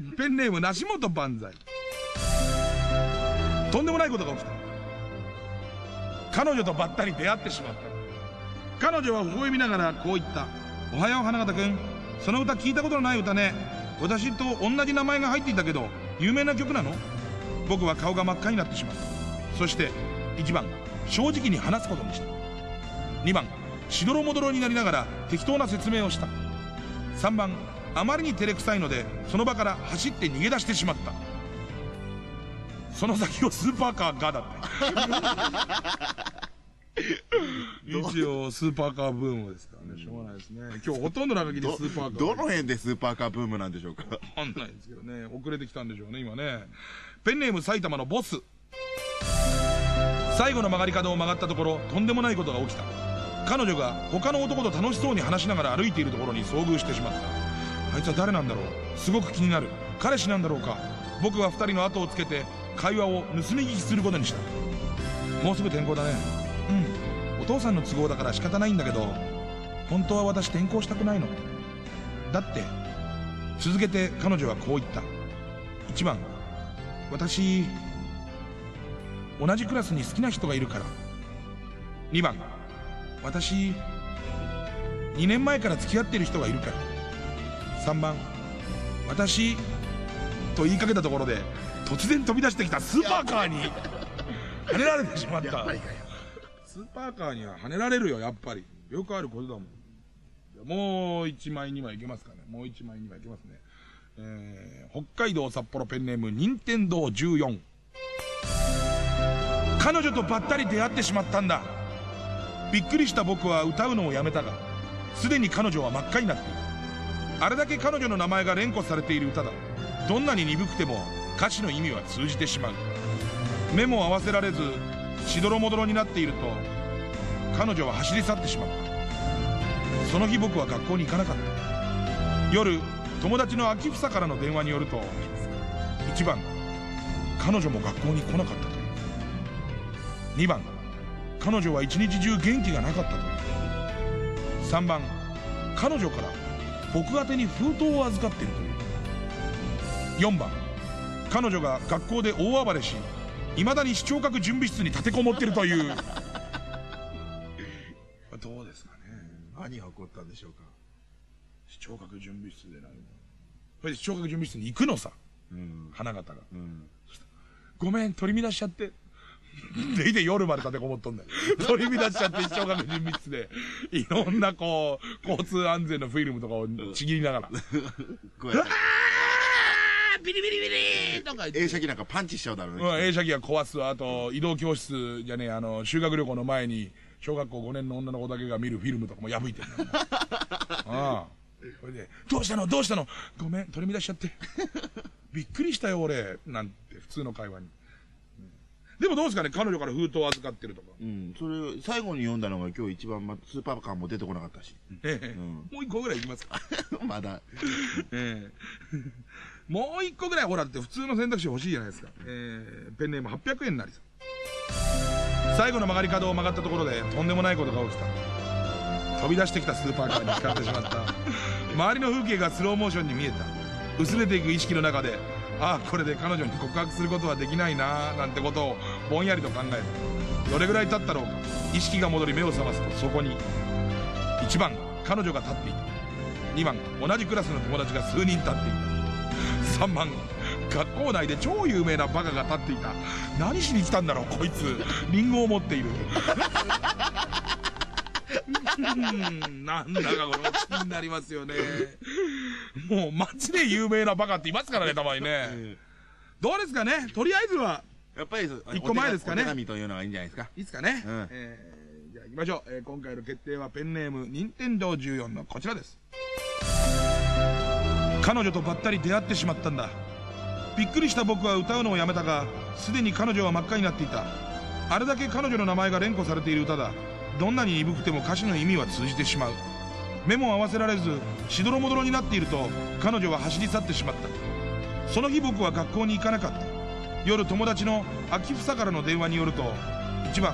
ね ペンネーム梨本万歳とんでもないことが起きた。彼女とばったり出会ってしまった。彼女は微笑みながらこう言った「おはよう花形くんその歌聞いたことのない歌ね。私と同じ名前が入っていたけど有名な曲なの?」僕は顔が真っ赤になってしまった。そして1番正直に話すことにした。2番しどろもどろになりながら適当な説明をした。3番あまりに照れくさいのでその場から走って逃げ出してしまった。その先をスーパーカーがだって。一応スーパーカーブームですからね。しょうがないですね。今日ほとんどの時にスーパーカー。どの辺でスーパーカーブームなんでしょうか？わかんないですけどね。遅れてきたんでしょうね今ね。ペンネーム埼玉のボス。最後の曲がり角を曲がったところとんでもないことが起きた。彼女が他の男と楽しそうに話しながら歩いているところに遭遇してしまった。あいつは誰なんだろう？すごく気になる。彼氏なんだろうか？僕は2人の後をつけて会話を盗み聞きすることにした。もうすぐ転校だね。うん。お父さんの都合だから仕方ないんだけど本当は私転校したくないの。だって続けて彼女はこう言った。1番私同じクラスに好きな人がいるから。2番私2年前から付き合ってる人がいるから。3番私と言いかけたところで突然飛び出してきたスーパーカーに。跳ねられてしまった。スーパーカーには跳ねられるよやっぱり。よくあることだもん。もう1枚2枚いけますかね。もう1枚2枚いけますね。えー、北海道札幌ペンネーム任天堂14彼女とばったり出会ってしまったんだ。びっくりした僕は歌うのをやめたがすでに彼女は真っ赤になっていたあれだけ彼女の名前が連呼されている歌だ。どんなに鈍くても歌詞の意味は通じてしまう。目も合わせられずしどろもどろになっていると彼女は走り去ってしまった。その日僕は学校に行かなかった。夜友達の秋房からの電話によると1番彼女も学校に来なかったという。2番彼女は一日中元気がなかったという。3番彼女から僕宛に封筒を預かっているという。4番彼女が学校で大暴れし未だに視聴覚準備室に立てこもっているという。どうですかね。何が起こったんでしょうか。視聴覚準備室でないのそれで視聴覚準備室に行くのさ。うん。花形が。うん。ごめん取り乱しちゃって。でいて夜まで立てこもっとんだよ。取り乱しちゃって視聴覚準備室でいろんなこう交通安全のフィルムとかをちぎりながら。こうやって、あビリビリビリとか言って。映写機なんかパンチしちゃうだろうね。うん、映写機が壊すあと移動教室じゃねえあの修学旅行の前に小学校5年の女の子だけが見るフィルムとかも破いてる。ん。だよああそれで「どうしたの？どうしたの？ごめん取り乱しちゃって。びっくりしたよ俺」なんて普通の会話に、うん。でもどうですかね？彼女から封筒を預かってるとか、うん。それ、最後に読んだのが今日一番、ま、スーパーカーも出てこなかったし。ええ。ん。もう一個ぐらいいきますか。まだ。ええもう一個ぐらいほらって普通の選択肢欲しいじゃないですか、ええペンネーム800円なりさん。最後の曲がり角を曲がったところでとんでもないことが起きた。飛び出してきたスーパーカーに光ってしまった。周りの風景がスローモーションに見えた。薄れていく意識の中でああこれで彼女に告白することはできないななんてことをぼんやりと考えた。どれぐらい経ったろうか。意識が戻り目を覚ますとそこに1番彼女が立っていた。2番同じクラスの友達が数人立っていた3番学校内で超有名なバカが立っていた。何しに来たんだろうこいつ。リンゴを持っている。うん。なんだかこれ気になりますよね。もう街で有名なバカっていますからねたまにね。どうですかね？とりあえずはやっぱり、一個前ですかね？お手紙というのがいいんじゃないですか？いいですかね、うん。えーじゃあ行きましょう、えー今回の決定はペンネーム任天堂14のこちらです彼女とばったり出会ってしまったんだ。びっくりした僕は歌うのをやめたがすでに彼女は真っ赤になっていた。あれだけ彼女の名前が連呼されている歌だ。どんなに鈍くても歌詞の意味は通じてしまう。目も合わせられずしどろもどろになっていると彼女は走り去ってしまった。その日僕は学校に行かなかった。夜友達の秋房からの電話によると1番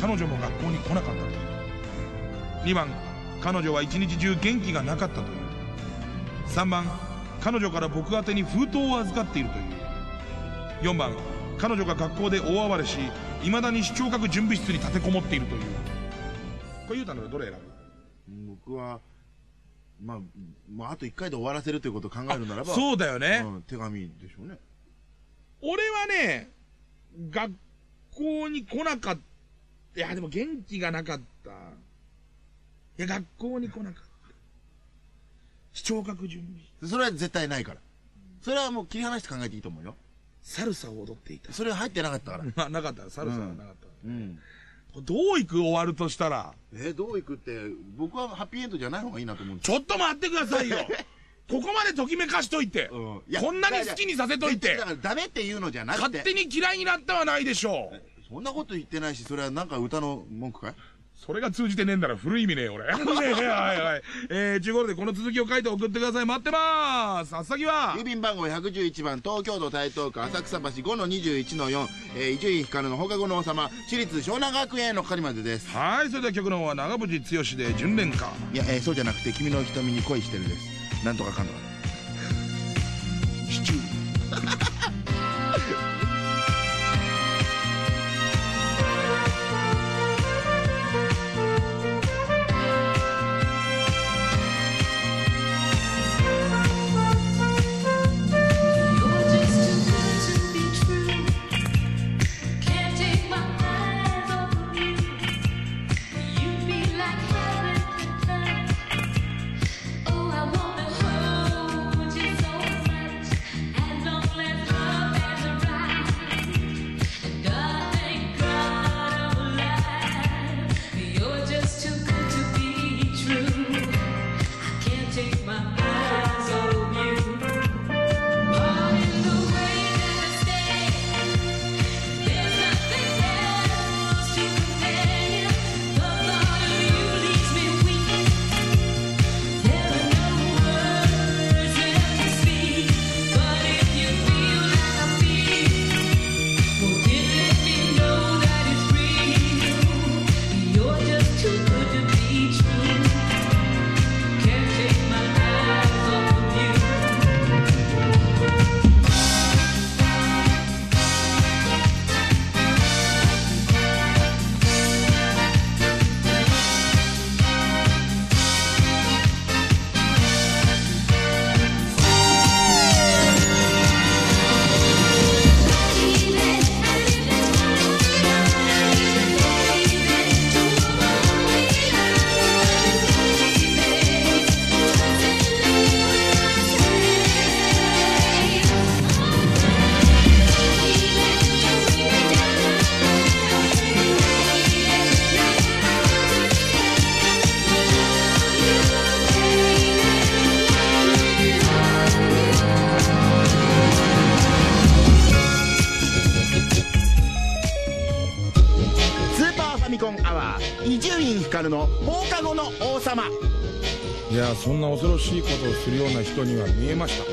彼女も学校に来なかった。と2番彼女は一日中元気がなかったという。3番彼女から僕宛てに封筒を預かっているという。4番彼女が学校で大暴れし未だに視聴覚準備室に立てこもっているという。これ言うたのでどれ選ぶ？僕は、まあ、まあ、あと一回で終わらせるということを考えるならば、そうだよね、うん、手紙でしょうね。俺はね学校に来なかった。いやでも元気がなかった。いや学校に来なかった視聴覚準備。それは絶対ないから。それはもう切り離して考えていいと思うよ。サルサを踊っていた。それは入ってなかったから。ま あなかった。サルサはなかった、うん。どういく終わるとしたら？えーどういくって、僕はハッピーエンドじゃない方がいいなと思うちょっと待ってくださいよ。ここまでときめかしといて、うん。こんなに好きにさせといて。だからダメっていうのじゃなくて。勝手に嫌いになったはないでしょう。そんなこと言ってないし、それはなんか歌の文句かい？それが通じてねえんだら古い意味ねえよ俺。ね えはいはい。えー、ちゅうことでこの続きを書いて送ってください。待ってまーす。あっさぎは郵便番号111番東京都台東区浅草橋5の21の4えー伊集院光の放課後の王様私立湘南学園の係までですはい、それでは曲の方は長渕剛で純恋歌。いや、えーそうじゃなくて君の瞳に恋してるですなんとかかんとかシチュー の放課後の王様。いや、そんな恐ろしいことをするような人には見えました。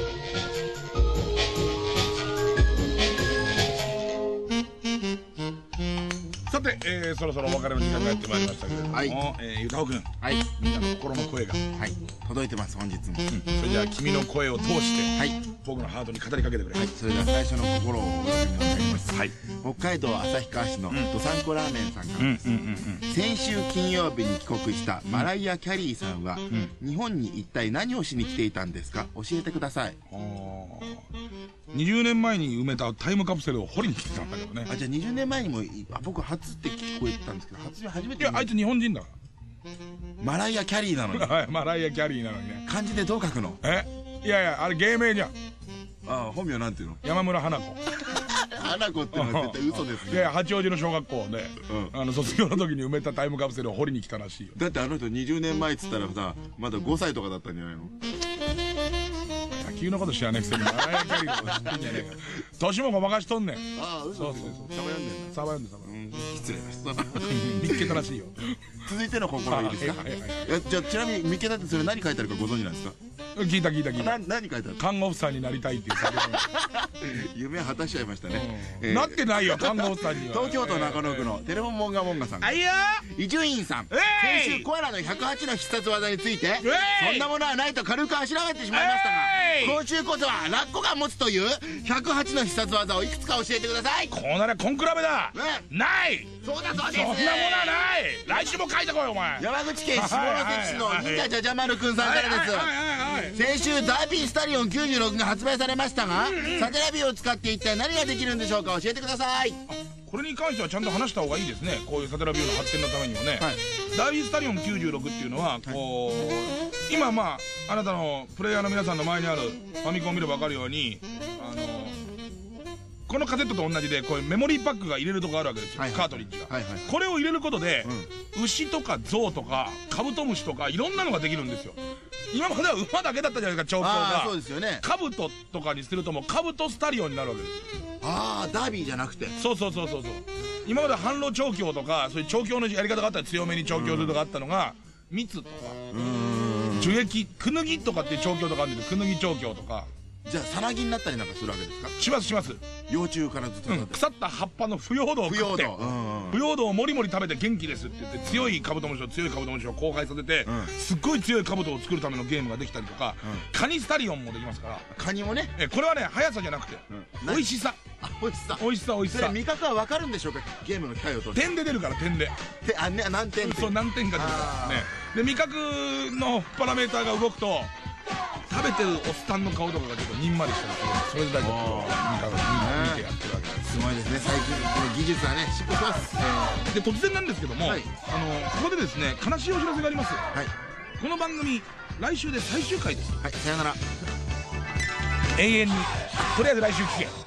さて、えー、そろそろお別れの時間がやってまいりましたけれども、はい。えー、ゆたおくん、はい。みんなの心の声が、はい。届いてます本日も、それじゃあ君の声を通して、はい。僕のハートに語りかけてくれ。はい、それでは最初の心をお読みになります、はい。北海道旭川市のどさんこラーメンさんから。うんです、うんうん。先週金曜日に帰国したマライア・キャリーさんは、日本に一体何をしに来ていたんですか？教えてください。うん。あー。20年前に埋めたタイムカプセルを掘りに来てたんだけどね。あじゃあ20年前にもいあ僕初って聞こえてたんですけど初初めていや、あいつ日本人だかマライア・キャリーなのにら。はい、マライア・キャリーなのにね。漢字でどう書くの？え？いやいや、あれ芸名じゃん。あ本名なんていうの？山村花子。花子ってのは絶対嘘ですねいやいや八王子の小学校で、うあの卒業の時に埋めたタイムカプセルを掘りに来たらしいよ。だってあの人20年前っつったらさまだ5歳とかだったんじゃないの？野球のこと知らねえくせにマライア・キャリーのこと知ってんじゃねえか。年もごまかしとんねん。ああ嘘そうそうそう。サバ読んでんだサバ読んでサバ。うん失礼。です見っけたらしいよ。続いての心いいですか？はいはいはいいやじゃあちなみに見っけたってそれ何書いてあるかご存知なんですか？聞いた聞いた聞いなた。何書いてある看護婦さんになりたいっていう作夢果たしちゃいましたね、え品。ーなってないよ、看護婦さんには。東京都中野区のテレフォンモンガモンガさん。あいや伊集院さん。先週コアラの108の必殺技についてそんなものはないと軽くあしらめてしまいましたが今週こそはラッコが持つという108の必殺技をいくつか教えてください。こうならコンクラベだ。ね。ない。そうだそうです。そんなものはない。来週も書いてこいお前。山口県下関市の忍者じゃじゃ丸くんさんからです。先週ダービースタリオン96が発売されましたがサテラビを使って一体何ができるんでしょうか教えてくださいこれに関してはちゃんと話した方がいいですね。こういうサテラビューの発展のためにもね、はい。ダービースタリオン96っていうのはこう、今まああなたのプレイヤーの皆さんの前にあるファミコンを見れば分かるようにあのこのカセットと同じでこういうメモリーパックが入れるとこあるわけですよ、カートリッジが、これを入れることで、牛とか象とかカブトムシとかいろんなのができるんですよ。今までは馬だけだったじゃないですか調教ああそうがですよね。カブトとかにするともうカブトスタリオンになるわけです。ああダービーじゃなくて。そうそうそうそうそう。今まで反路調教とかそういう調教のやり方があったら強めに調教するとかあったのが蜜とか樹液クヌギとかっていう調教とかあるんだけどクヌギ調教とかじゃあさなぎになったりなんかするわけですか？しますします、幼虫からずっと腐った葉っぱの腐葉土を食って腐葉土うんうん。腐葉土をもりもり食べて元気ですって言って強いカブトムシを強いカブトムシを交配させて、ん。すっごい強いカブトを作るためのゲームができたりとか、カニスタリオンもできますから。カニもね？えこれはね速さじゃなくて、ん。美味しさ。あ美味しさ。美味しさ美味しさ。味覚はわかるんでしょうか？ゲームの機械を通して。点で出るから点で。であね何点そう何点か出るからね。で味覚のパラメーターが動くと食べてるおっさんの顔とかがちょっとにんまりしたりするそれで大体こう味覚見てやってるわけですすごいですね最近。この技術はね進歩しますで突然なんですけども、はい。あのここでですね悲しいお知らせがありますはい。この番組来週で最終回です。はいさよなら。永遠にとりあえず来週聞け